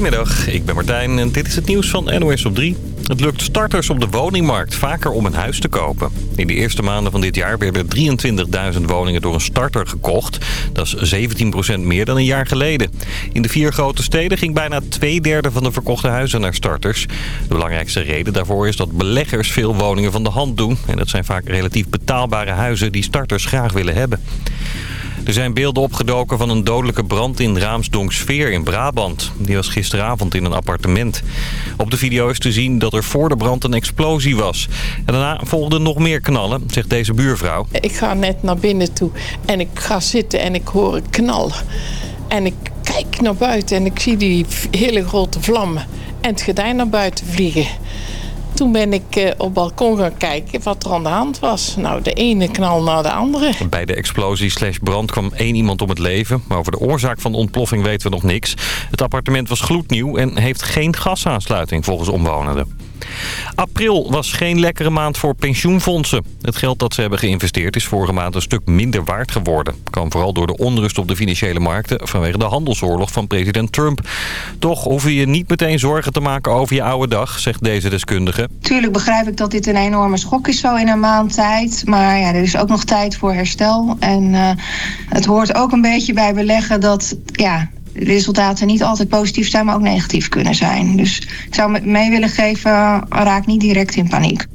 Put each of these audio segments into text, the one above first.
Goedemiddag, ik ben Martijn en dit is het nieuws van NOS op 3. Het lukt starters op de woningmarkt vaker om een huis te kopen. In de eerste maanden van dit jaar werden 23.000 woningen door een starter gekocht. Dat is 17% meer dan een jaar geleden. In de vier grote steden ging bijna twee derde van de verkochte huizen naar starters. De belangrijkste reden daarvoor is dat beleggers veel woningen van de hand doen. En dat zijn vaak relatief betaalbare huizen die starters graag willen hebben. Er zijn beelden opgedoken van een dodelijke brand in Raamsdonksveer in Brabant. Die was gisteravond in een appartement. Op de video is te zien dat er voor de brand een explosie was. En daarna volgden nog meer knallen, zegt deze buurvrouw. Ik ga net naar binnen toe en ik ga zitten en ik hoor een knal. En ik kijk naar buiten en ik zie die hele grote vlammen en het gordijn naar buiten vliegen. Toen ben ik eh, op balkon gaan kijken wat er aan de hand was. Nou, de ene knal naar de andere. Bij de explosie slash brand kwam één iemand om het leven. Maar over de oorzaak van de ontploffing weten we nog niks. Het appartement was gloednieuw en heeft geen gasaansluiting volgens omwonenden. April was geen lekkere maand voor pensioenfondsen. Het geld dat ze hebben geïnvesteerd is vorige maand een stuk minder waard geworden. Kan vooral door de onrust op de financiële markten vanwege de handelsoorlog van president Trump. Toch hoef je je niet meteen zorgen te maken over je oude dag, zegt deze deskundige. Tuurlijk begrijp ik dat dit een enorme schok is zo in een maand tijd. Maar ja, er is ook nog tijd voor herstel. En uh, het hoort ook een beetje bij beleggen dat ja, resultaten niet altijd positief zijn, maar ook negatief kunnen zijn. Dus ik zou mee willen geven, raak niet direct in paniek.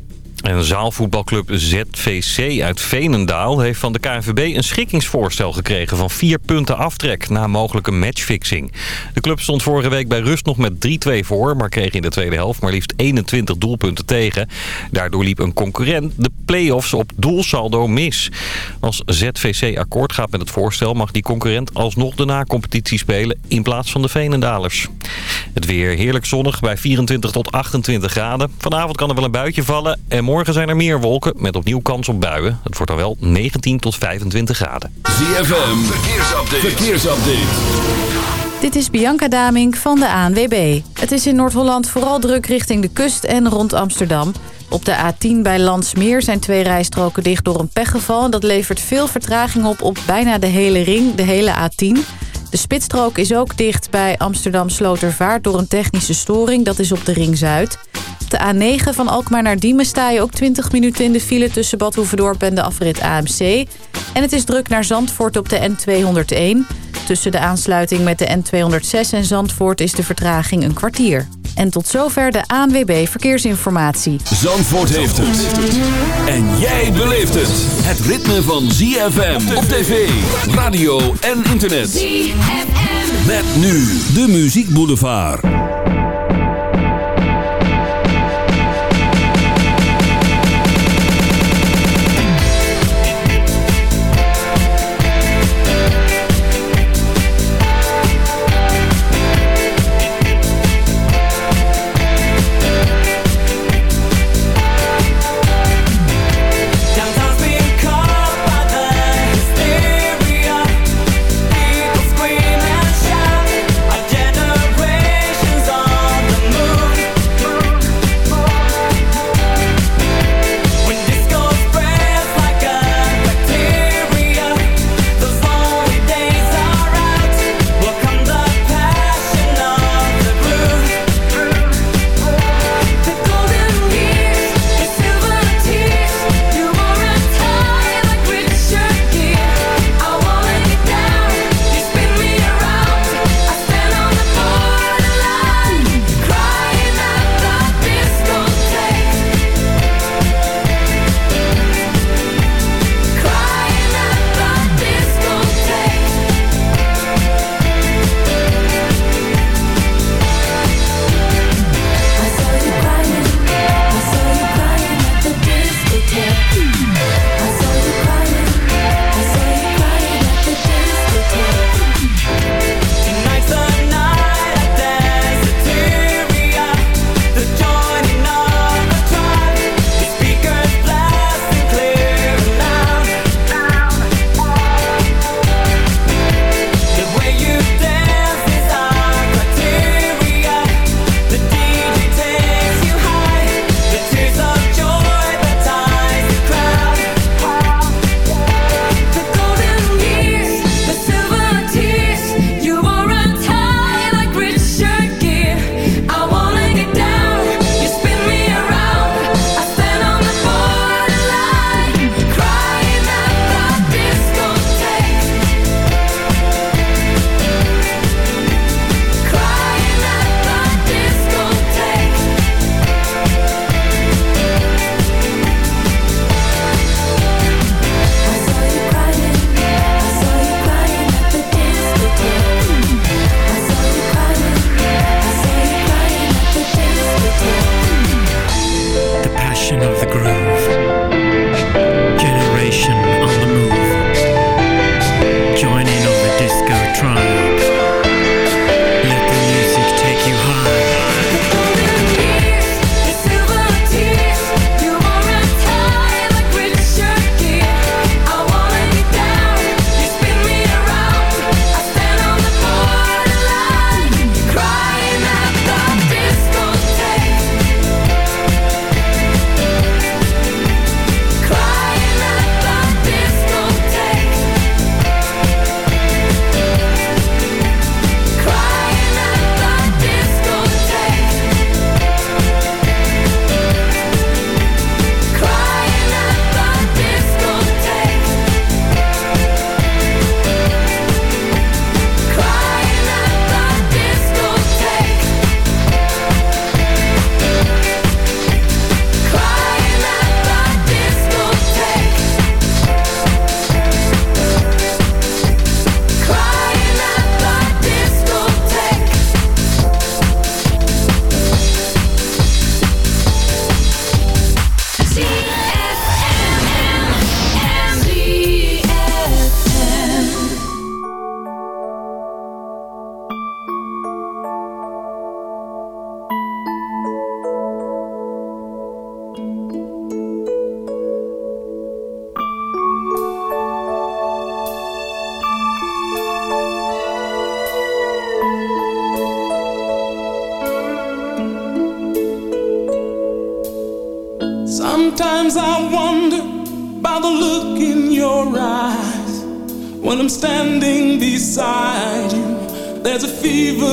En zaalvoetbalclub ZVC uit Veenendaal heeft van de KNVB een schikkingsvoorstel gekregen van vier punten aftrek na mogelijke matchfixing. De club stond vorige week bij rust nog met 3-2 voor, maar kreeg in de tweede helft maar liefst 21 doelpunten tegen. Daardoor liep een concurrent de play-offs op doelsaldo mis. Als ZVC akkoord gaat met het voorstel mag die concurrent alsnog de na-competitie spelen in plaats van de Veenendalers. Het weer heerlijk zonnig bij 24 tot 28 graden. Vanavond kan er wel een buitje vallen en morgen zijn er meer wolken met opnieuw kans op buien. Het wordt dan wel 19 tot 25 graden. ZFM, verkeersupdate. verkeersupdate. Dit is Bianca Damink van de ANWB. Het is in Noord-Holland vooral druk richting de kust en rond Amsterdam. Op de A10 bij Landsmeer zijn twee rijstroken dicht door een pechgeval. Dat levert veel vertraging op op bijna de hele ring, de hele A10. De spitsstrook is ook dicht bij Amsterdam Slotervaart door een technische storing. Dat is op de Ring Zuid. Op de A9 van Alkmaar naar Diemen sta je ook 20 minuten in de file... tussen Bad en de afrit AMC. En het is druk naar Zandvoort op de N201. Tussen de aansluiting met de N206 en Zandvoort is de vertraging een kwartier. En tot zover de ANWB Verkeersinformatie. Zandvoort heeft het. En jij beleeft het. Het ritme van ZFM op tv, radio en internet. ZFM. Met nu de Muziek Boulevard.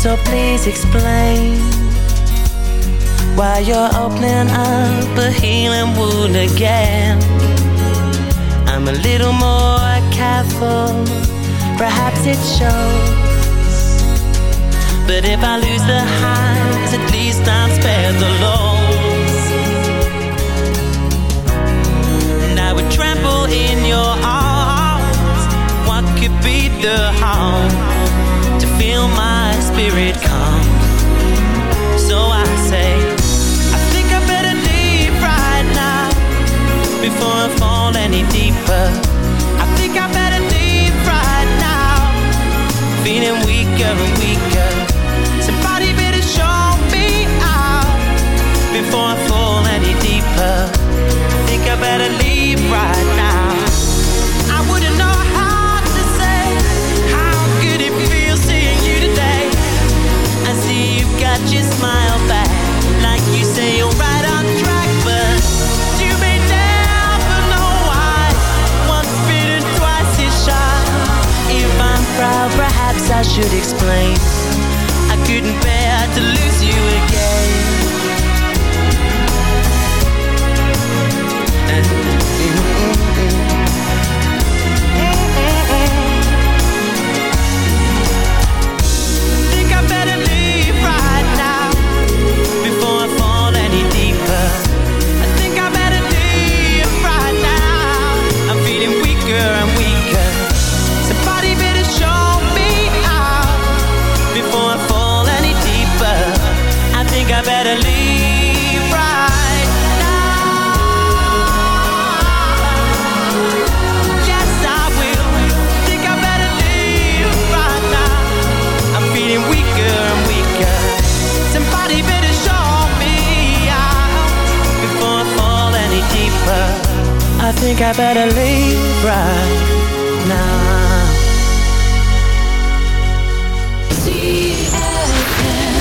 so please explain why you're opening up a healing wound again. I'm a little more careful, perhaps it shows. But if I lose the highs, at least I'm spared the lows.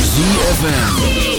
ZFM.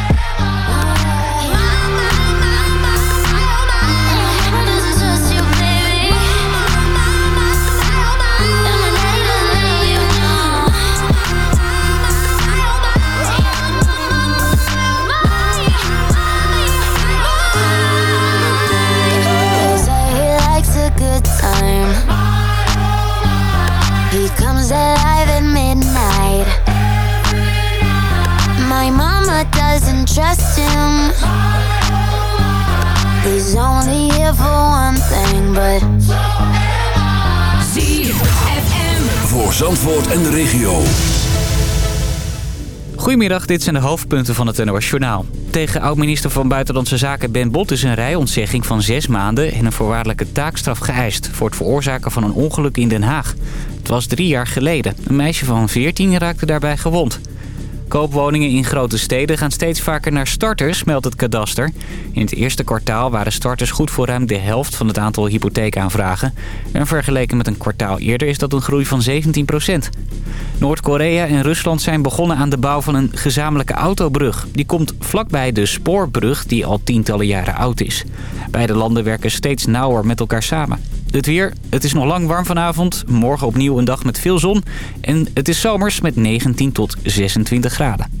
Voor Zandvoort en de regio. Goedemiddag, dit zijn de hoofdpunten van het NOS Journaal. Tegen oud-minister van Buitenlandse Zaken Ben Bot is een rijontzegging van zes maanden... en een voorwaardelijke taakstraf geëist voor het veroorzaken van een ongeluk in Den Haag. Het was drie jaar geleden. Een meisje van 14 raakte daarbij gewond. Koopwoningen in grote steden gaan steeds vaker naar starters, meldt het kadaster. In het eerste kwartaal waren starters goed voor ruim de helft van het aantal hypotheekaanvragen. En vergeleken met een kwartaal eerder is dat een groei van 17% Noord-Korea en Rusland zijn begonnen aan de bouw van een gezamenlijke autobrug. Die komt vlakbij de spoorbrug die al tientallen jaren oud is. Beide landen werken steeds nauwer met elkaar samen. Het weer, het is nog lang warm vanavond. Morgen opnieuw een dag met veel zon. En het is zomers met 19 tot 26 graden.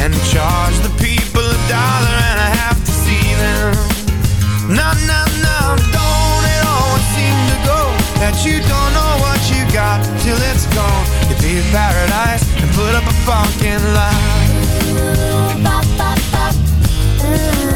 and charge the people a dollar and a half to see them. No, no, no, don't it always seem to go that you don't know what you got till it's gone? You pay paradise and put up a fucking lie. Hey,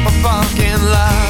type of fucking love.